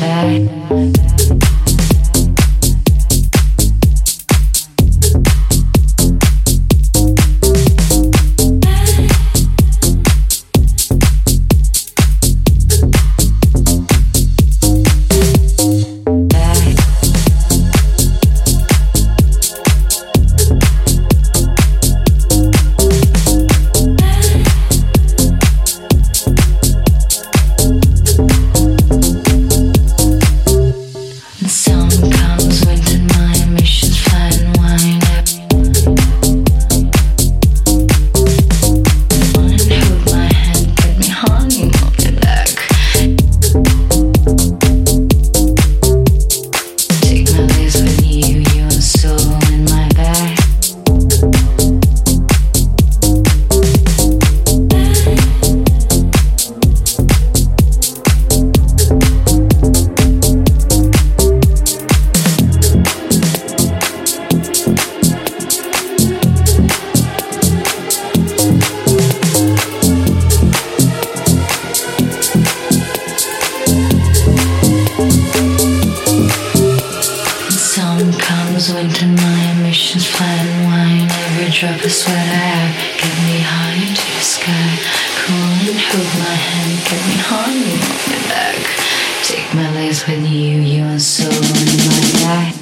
back. drop a sweater, get me high into the sky. Come on, hold my hand, get me high on my back. Take my legs with you, you are so in my life.